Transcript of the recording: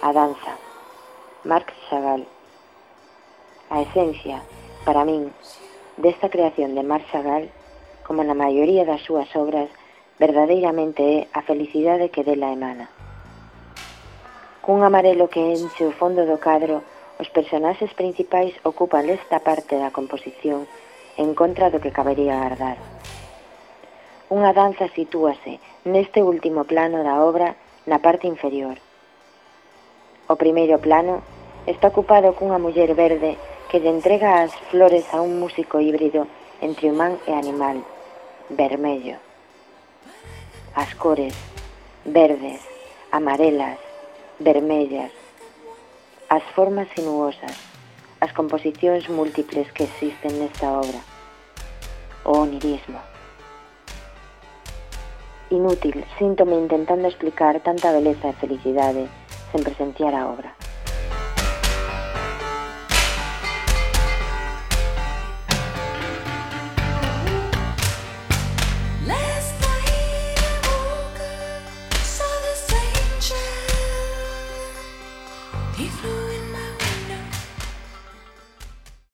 a danza. Marc Chagall. A esencia, para min, desta creación de Marc Chagall, como na maioría das súas obras, verdadeiramente é a felicidade que dela emana. Cun amarelo que enche o fondo do cadro, os personaxes principais ocupan esta parte da composición en contra do que cabería agardar. Unha danza sitúase neste último plano da obra na parte inferior, O primeiro plano está ocupado cunha muller verde que lle entrega as flores a un músico híbrido entre humán e animal, vermello. As cores, verdes, amarelas, vermellas, as formas sinuosas, as composicións múltiples que existen nesta obra, o onirismo. Inútil, síntome intentando explicar tanta beleza e felicidade, sen presentear a obra.